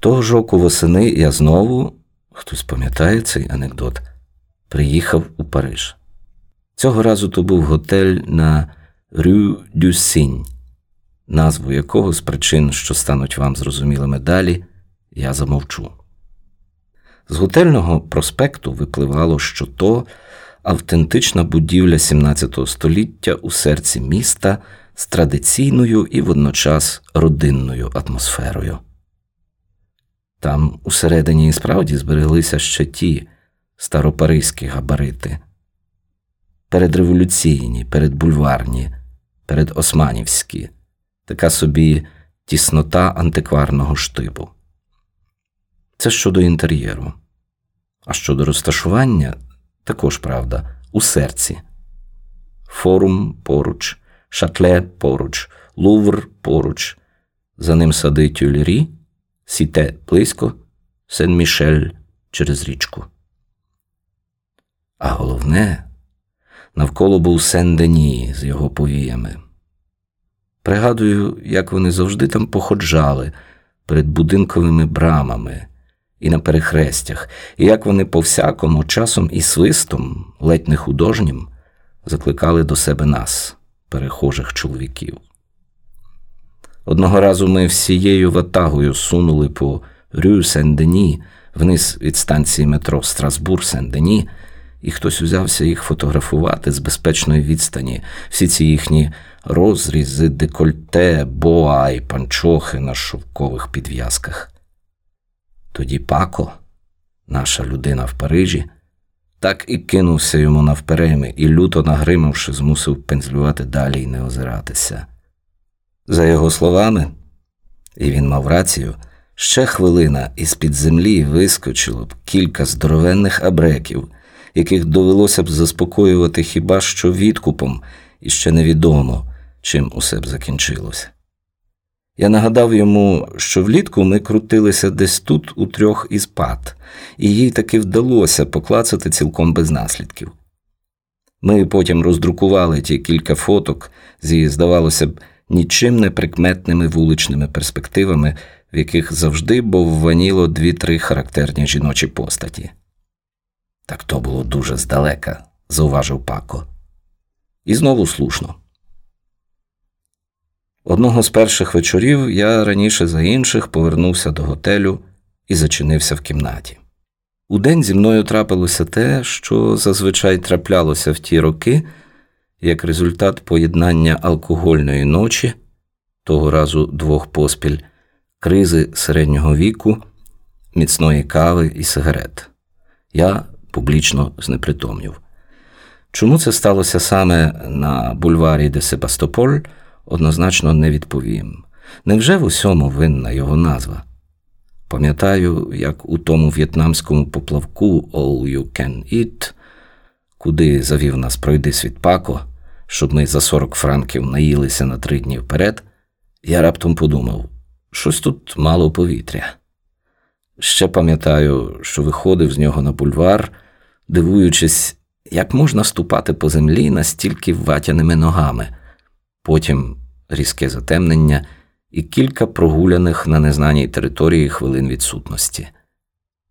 Того ж року восени я знову, хтось пам'ятає цей анекдот, приїхав у Париж. Цього разу то був готель на Рю дю Сінь, назву якого з причин, що стануть вам зрозумілими далі, я замовчу. З готельного проспекту випливало, що то автентична будівля 17 століття у серці міста з традиційною і водночас родинною атмосферою. Там усередині і справді збереглися ще ті старопаризькі габарити, передреволюційні, передбульварні, передосманівські, така собі тіснота антикварного штибу. Це щодо інтер'єру. А щодо розташування, також правда, у серці. Форум поруч, шатле поруч, Лувр поруч, за ним сади Тюльрі, Сіте близько, Сен-Мішель через річку. А головне, навколо був Сен-Дені з його повіями. Пригадую, як вони завжди там походжали перед будинковими брамами і на перехрестях, і як вони по всякому часом і свистом, ледь не художнім, закликали до себе нас, перехожих чоловіків. Одного разу ми всією ватагою сунули по Рю Сен-Дені вниз від станції метро Страсбур Сен-Дені, і хтось узявся їх фотографувати з безпечної відстані, всі ці їхні розрізи, декольте, боа і панчохи на шовкових підв'язках. Тоді пако, наша людина в Парижі, так і кинувся йому навпереми і, люто нагримавши, змусив пензлювати далі і не озиратися. За його словами, і він мав рацію, ще хвилина із під землі вискочило б кілька здоровенних абреків, яких довелося б заспокоювати хіба що відкупом, і ще невідомо, чим усе б закінчилося. Я нагадав йому, що влітку ми крутилися десь тут у трьох із пад, і їй таки вдалося поклацати цілком без наслідків. Ми потім роздрукували ті кілька фоток зі, здавалося б, нічим не прикметними вуличними перспективами, в яких завжди бовваніло дві-три характерні жіночі постаті. Так то було дуже здалека, зауважив Пако. І знову слушно. Одного з перших вечорів я раніше за інших повернувся до готелю і зачинився в кімнаті. Удень зі мною трапилося те, що зазвичай траплялося в ті роки, як результат поєднання алкогольної ночі, того разу двох поспіль, кризи середнього віку, міцної кави і сигарет. Я публічно знепритомнів. Чому це сталося саме на бульварі де Себастополь, однозначно не відповім. Невже в усьому винна його назва? Пам'ятаю, як у тому в'єтнамському поплавку All You Can Eat, куди завів нас пройди світ пако, щоб ми за 40 франків наїлися на три дні вперед, я раптом подумав, щось тут мало повітря. Ще пам'ятаю, що виходив з нього на бульвар, дивуючись, як можна ступати по землі настільки ватяними ногами, потім різке затемнення і кілька прогуляних на незнаній території хвилин відсутності.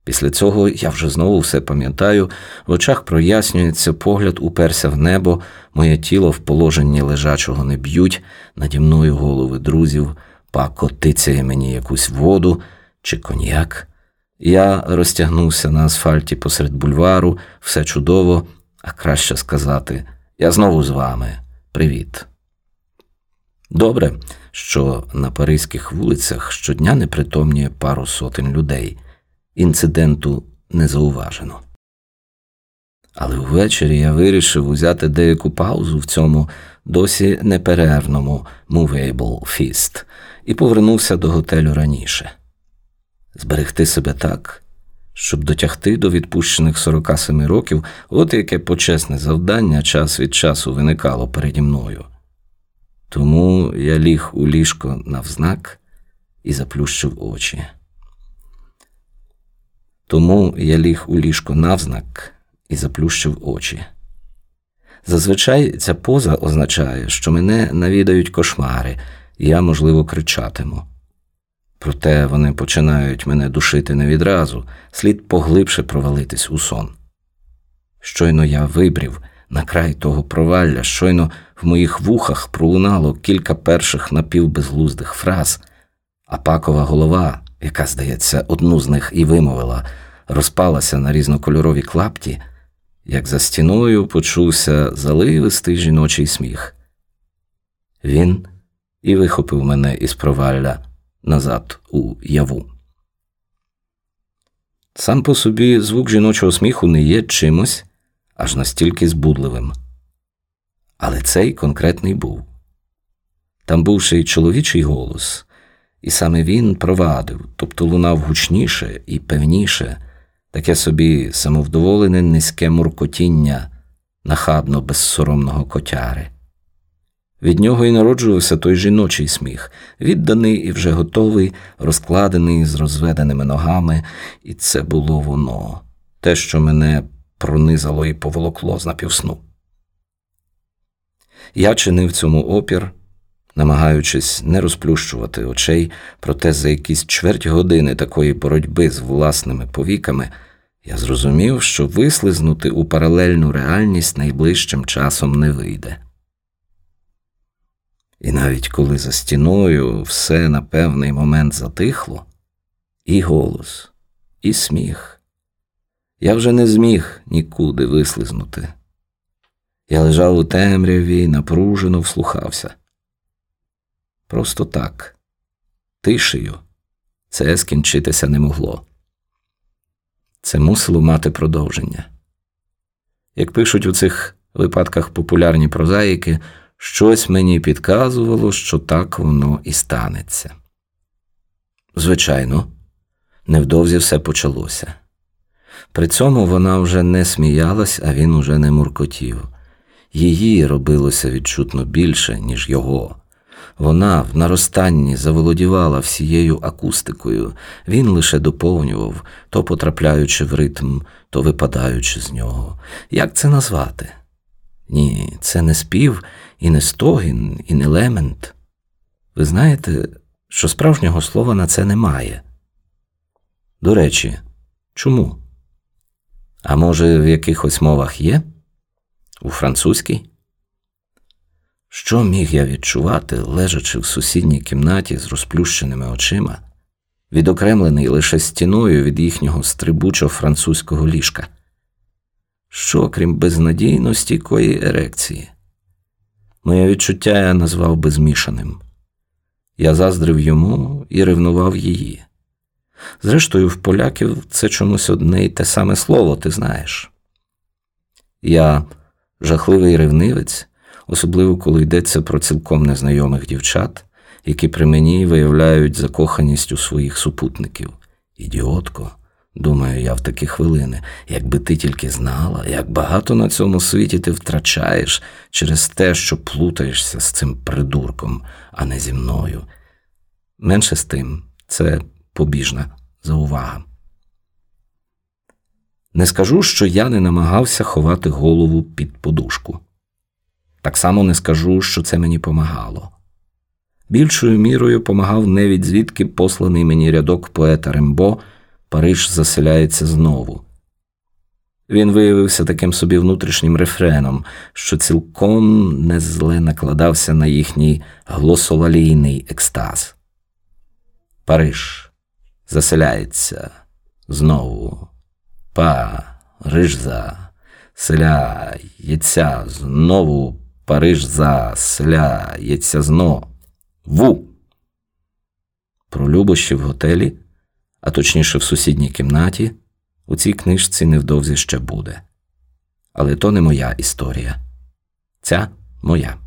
Після цього я вже знову все пам'ятаю, в очах прояснюється, погляд уперся в небо, моє тіло в положенні лежачого не б'ють, наді мною голови друзів, пако тицяє мені якусь воду чи коньяк. Я розтягнувся на асфальті посеред бульвару, все чудово, а краще сказати, я знову з вами. Привіт. Добре, що на паризьких вулицях щодня не притомніє пару сотень людей. Інциденту не зауважено. Але ввечері я вирішив узяти деяку паузу в цьому досі неперервному movable feast і повернувся до готелю раніше. Зберегти себе так, щоб дотягти до відпущених 47 років, от яке почесне завдання час від часу виникало переді мною. Тому я ліг у ліжко навзнак і заплющив очі. Тому я ліг у ліжко навзнак і заплющив очі. Зазвичай ця поза означає, що мене навідають кошмари, і я, можливо, кричатиму. Проте вони починають мене душити не відразу, слід поглибше провалитись у сон. Щойно я вибрів на край того провалля, щойно в моїх вухах пролунало кілька перших напівбезглуздих фраз, а пакова голова, яка, здається, одну з них і вимовила, розпалася на різнокольорові клапті, як за стіною почувся заливистий жіночий сміх. Він і вихопив мене із провалля назад у яву. Сам по собі звук жіночого сміху не є чимось аж настільки збудливим. Але цей конкретний був. Там був ще й чоловічий голос, і саме він провадив, тобто лунав гучніше і певніше, таке собі самовдоволене низьке муркотіння нахабно безсоромного котяри. Від нього і народжувався той жіночий сміх, відданий і вже готовий, розкладений з розведеними ногами, і це було воно, те, що мене пронизало і поволокло з напівсну. Я чинив цьому опір, намагаючись не розплющувати очей, проте за якісь чверть години такої боротьби з власними повіками я зрозумів, що вислизнути у паралельну реальність найближчим часом не вийде. І навіть коли за стіною все на певний момент затихло, і голос, і сміх, я вже не зміг нікуди вислизнути. Я лежав у темряві і напружено вслухався. Просто так, тишею, це скінчитися не могло. Це мусило мати продовження. Як пишуть у цих випадках популярні прозаїки, щось мені підказувало, що так воно і станеться. Звичайно, невдовзі все почалося. При цьому вона вже не сміялась, а він уже не муркотів. Її робилося відчутно більше, ніж його. Вона в наростанні заволодівала всією акустикою, він лише доповнював, то потрапляючи в ритм, то випадаючи з нього. Як це назвати? Ні, це не спів, і не стогін, і не лемент. Ви знаєте, що справжнього слова на це немає. До речі, чому? А може, в якихось мовах є? У французькій? Що міг я відчувати, лежачи в сусідній кімнаті з розплющеними очима, відокремлений лише стіною від їхнього стрибучо французького ліжка? Що, крім безнадійності кої ерекції? Моє відчуття я назвав би змішаним. Я заздрив йому і ревнував її. Зрештою, в поляків це чомусь одне й те саме слово, ти знаєш. Я жахливий ревнивець, особливо коли йдеться про цілком незнайомих дівчат, які при мені виявляють закоханість у своїх супутників. Ідіотко, думаю я в такі хвилини, якби ти тільки знала, як багато на цьому світі ти втрачаєш через те, що плутаєшся з цим придурком, а не зі мною. Менше з тим, це побіжна заувага. Не скажу, що я не намагався ховати голову під подушку. Так само не скажу, що це мені помагало. Більшою мірою помагав не від звідки посланий мені рядок поета Рембо Париж заселяється знову. Він виявився таким собі внутрішнім рефреном, що цілком не зле накладався на їхній глосолалійний екстаз. Париж заселяється знову. Париж заселяється знову. Париж заселяється знову. Про любощі в готелі, а точніше в сусідній кімнаті, у цій книжці невдовзі ще буде. Але то не моя історія. Ця моя.